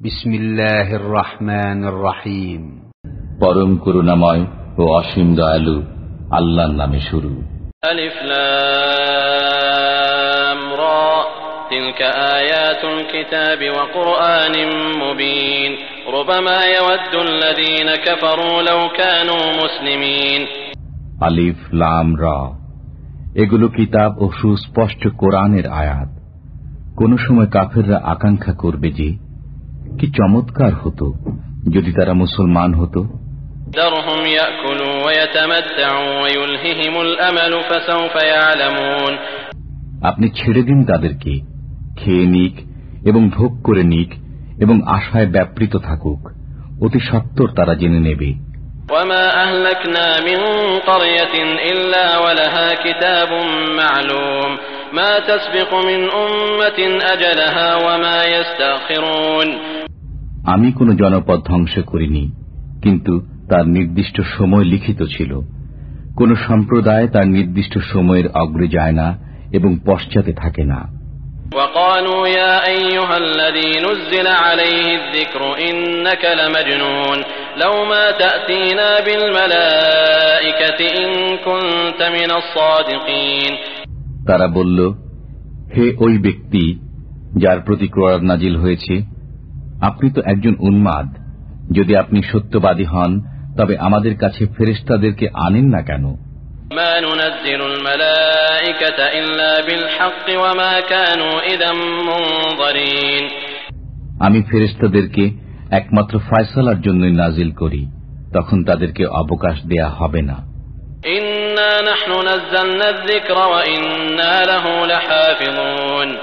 বিসমিল্লাহির রহমানির রহিম পরম করুণাময় ও অসীম দয়ালু আল্লাহর নামে শুরু ألف لام را تلك آيات الكتاب وقرآن مبين ربما يود الذين كفروا لو كانوا مسلمين আলিফ লাম রা এগুলো কিতাব ও সুস্পষ্ট কোরআনের আয়াত কোন সময় কাফেররা আকাঙ্ক্ষা করবে যে কি চমৎকার হতো যদি তারা মুসলমান হতো ذرهم يأكلوا ويتمتعوا ويلههم الأمل فسوف يعلمون আপনি ছেড়ে দিন তাদেরকে খেয়ে নিক এবং ভোগ করে নিক এবং আশায় ব্যাপৃত থাকুক অতি সত্তর তারা জেনে নেবে وما أهلكنا من قرية إلا ولها كتاب معلوم ما تسبق من أمة أجلها وما يستأخرون আমি কোনো জনপদ ধ্বংস করিনি কিন্তু তার নির্দিষ্ট সময় লিখিত ছিল। কোন সম্প্রদায় তার নির্দিষ্ট সময়ের অগ্রে যায় না এবং পশ্চাতে থাকে না। তারা বলল হে ওই ব্যক্তি যার প্রতি ক্রয়ার নাজিল হয়েছে আপনি তো একজন উন্মাদ। যদি আপনি সত্যবাদী হন তবে আমাদের কাছে ফেরেস্তাদেরকে আনেন না কেন? আমি ফেরেস্তাদেরকে একমাত্র ফয়সলার জন্য নাজিল করি তখন তাদেরকে অবকাশ দেয়া হবে না। ইন্না নাহনু নাযালনা যিকরা ওয়া ইন্না লাহু লাহাফিযুন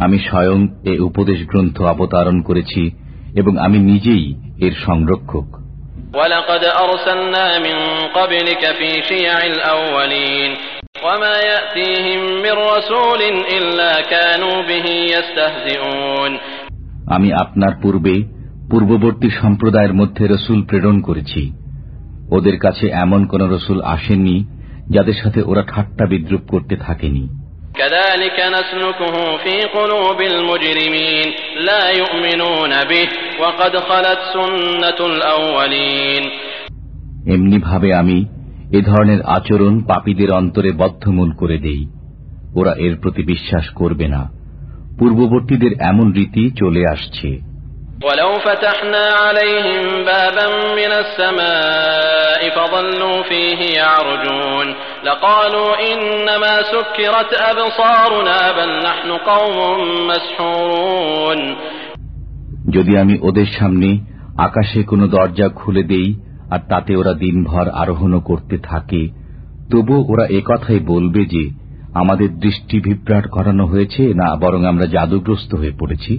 আমি স্বয়ং এ উপদেশ গ্রন্থ অবতারণ করেছি এবং আমি নিজেই এর সংরক্ষক। আমি আপনার পূর্বে পূর্ববর্তী সম্প্রদায়ের মধ্যে রসুল প্রেরণ করেছি। ওদের কাছে এমন কোন রসুল আসেননি যাদের সাথে ওরা ঠাট্টা বিদ্রুপ করতে থাকেনি। كذلك نسلكه في قلوب المجرمين لا يؤمنون به وقد خلت سنة الأولين এমনি ভাবে আমি এ ধরনের আচরণ পাপীদের অন্তরে বদ্ধমূল করে দেই ওরা এর প্রতি বিশ্বাস করবে না পূর্ববর্তীদের এমন রীতি চলে আসছে ولو فتحنا عليهم بابا من السماء فظلوا فيه يعرجون لقالوا إنما سكرت أبصارنا بل نحن قوم مسحورون যদি আমি ওদের সামনে আকাশে কোনো দরজা খুলে দেই আর তাতে ওরা দিনভর আরোহণও করতে থাকে তবু ওরা একথাই বলবে যে আমাদের দৃষ্টি বিভ্রাট করানো হয়েছে না বরং আমরা জাদুগ্রস্ত হয়ে পড়েছি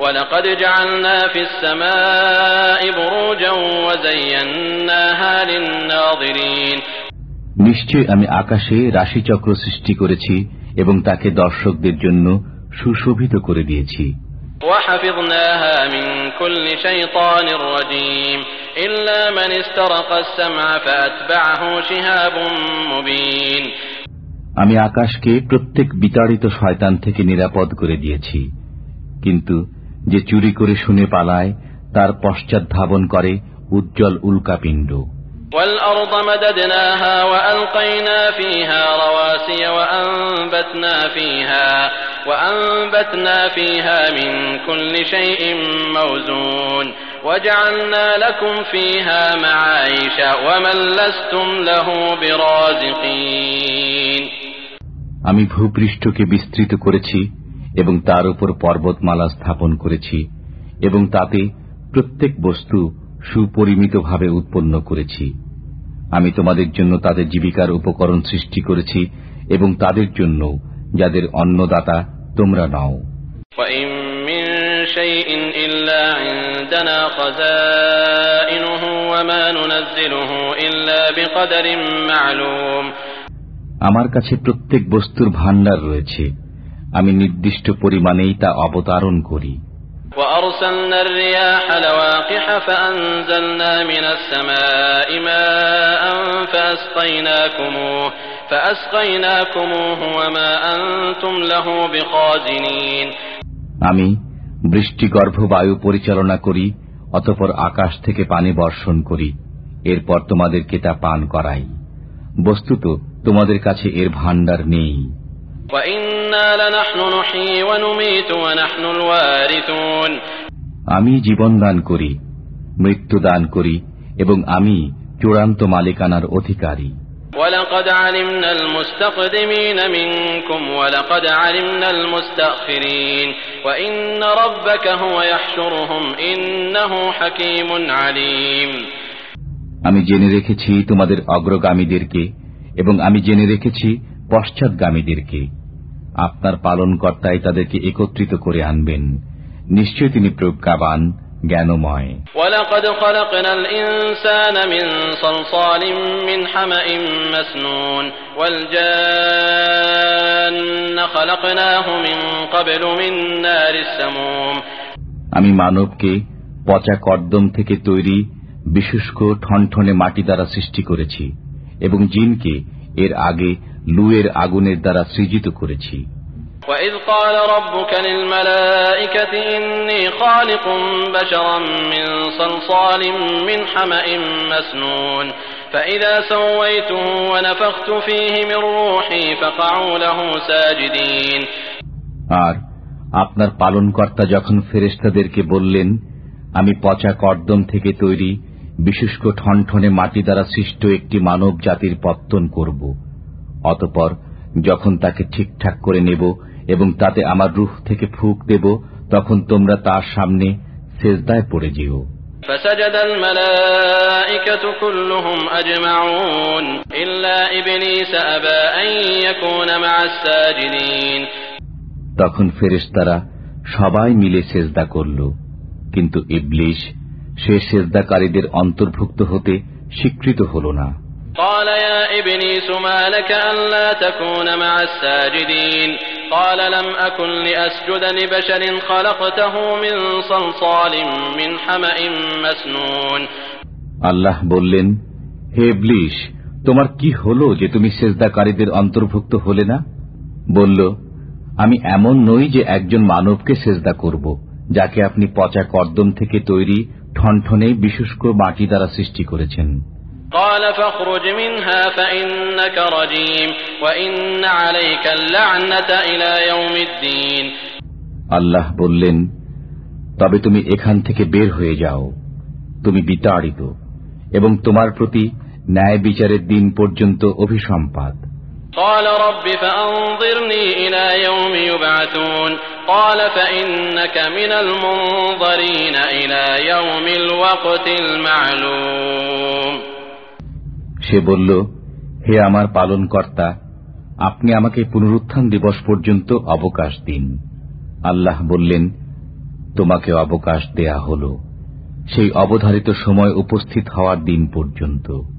ولقد جعلنا في السماء بروجا وزيناها للناظرين নিশ্চয় আমি আকাশে রাশিচক্র সৃষ্টি করেছি এবং তাকে দর্শকদের জন্য সুশোভিত করে দিয়েছি وحفظناها من كل شيطان رجيم إلا من استرق السمع فأتبعه شهاب مبين আমি আকাশকে প্রত্যেক বিতাড়িত শয়তান থেকে নিরাপদ করে দিয়েছি কিন্তু যে চুরি করে শুনে পালায় তার পশ্চাৎ ধাবন করে উজ্জ্বল উল্কাপিণ্ড والأرض مددناها وألقينا فيها رواسي وأنبتنا فيها وأنبتنا فيها من كل شيء موزون وجعلنا لكم فيها معايش ومن لستم له برازقين আমি ভূপৃষ্ঠকে বিস্তৃত করেছি এবং তার উপর পর্বতমালা স্থাপন করেছি এবং তাতে প্রত্যেক বস্তু সুপরিমিতভাবে উৎপন্ন করেছি আমি তোমাদের জন্য তাদের জীবিকার উপকরণ সৃষ্টি করেছি এবং তাদের জন্য যাদের অন্নদাতা তোমরা নাও। আমার কাছে প্রত্যেক বস্তুর ভাণ্ডার রয়েছে। আমি নির্দিষ্ট পরিমাণেই তা অবতারণ করি। وأرسلنا الرياح لواقح فأنزلنا من السماء ماء فأسقيناكموه فأسقيناكموه وما أنتم له بخازنين আমি বৃষ্টিগর্ভ বায়ু পরিচালনা করি অতপর আকাশ থেকে পানি বর্ষণ করি এরপর তোমাদেরকে তা পান করাই বস্তুত তোমাদের কাছে এর ভাণ্ডার নেই আমি জীবন দান করি মৃত্যু দান করি এবং আমি চূড়ান্ত মালিকানার অধিকারী। আমি জেনে রেখেছি তোমাদের অগ্রগামীদেরকে এবং আমি জেনে রেখেছি পশ্চাৎগামীদেরকে আপনার পালনকর্তাই তাদেরকে একত্রিত করে আনবেন। নিশ্চয় তিনি প্রজ্ঞাবান জ্ঞানময়। আমি মানবকে পচা কর্দম থেকে তৈরি বিশুষ্ক ঠনঠনে মাটি দ্বারা সৃষ্টি করেছি এবং জিনকে এর আগে লুয়ের আগুনের দ্বারা সৃজিত করেছি وإذ قال ربك للملائكة إني خالق بشرا من صلصال من حمأ مسنون فإذا سويته ونفخت فيه من روحي فقعوا له ساجدين আর আপনার পালনকর্তা যখন ফেরেস্তাদেরকে বললেন আমি পচা কর্দম থেকে তৈরি বিশুষ্ক ঠনঠনে মাটি দ্বারা সৃষ্ট একটি মানব জাতির পত্তন করব অতপর যখন তাকে ঠিকঠাক করে নেব এবং তাতে আমার রুহ থেকে ফুক দেব তখন তোমরা তার সামনে সেজদায় পড়ে যেও। তখন ফেরেশতারা সবাই মিলে সেজদা করল। কিন্তু ইবলিশ সে সেজদাকারীদের অন্তর্ভুক্ত হতে স্বীকৃত হল না। قال يا إبليس ما لك ألا تكون مع الساجدين قال لم أكن لأسجد لبشر خلقته من صلصال من حمأ مسنون আল্লাহ বললেন হে ব্লিশ তোমার কি হলো যে তুমি সেজদাকারীদের অন্তর্ভুক্ত হলে না বলল আমি এমন নই যে একজন মানবকে সেজদা করব যাকে আপনি পচা কর্দম থেকে তৈরি ঠনঠনে বিশুষ্ক মাটি দ্বারা সৃষ্টি করেছেন قال فاخرج منها فإنك رجيم وإن عليك اللعنة إلى يوم الدين আল্লাহ বললেন তবে তুমি এখান থেকে বের হয়ে যাও তুমি বিতাড়িত এবং তোমার প্রতি ন্যায় বিচারের দিন পর্যন্ত অভিসম্পাদ قال رب فأنظرني إلى يوم يبعثون قال فإنك من المنظرين إلى يوم الوقت المعلوم সে বলল, হে আমার পালন কর্তা আপনি আমাকে পুনরুত্থান দিবস পর্যন্ত অবকাশ দিন। আল্লাহ বললেন, তোমাকে অবকাশ দেয়া হল। সেই অবধারিত সময় উপস্থিত হওয়ার দিন পর্যন্ত।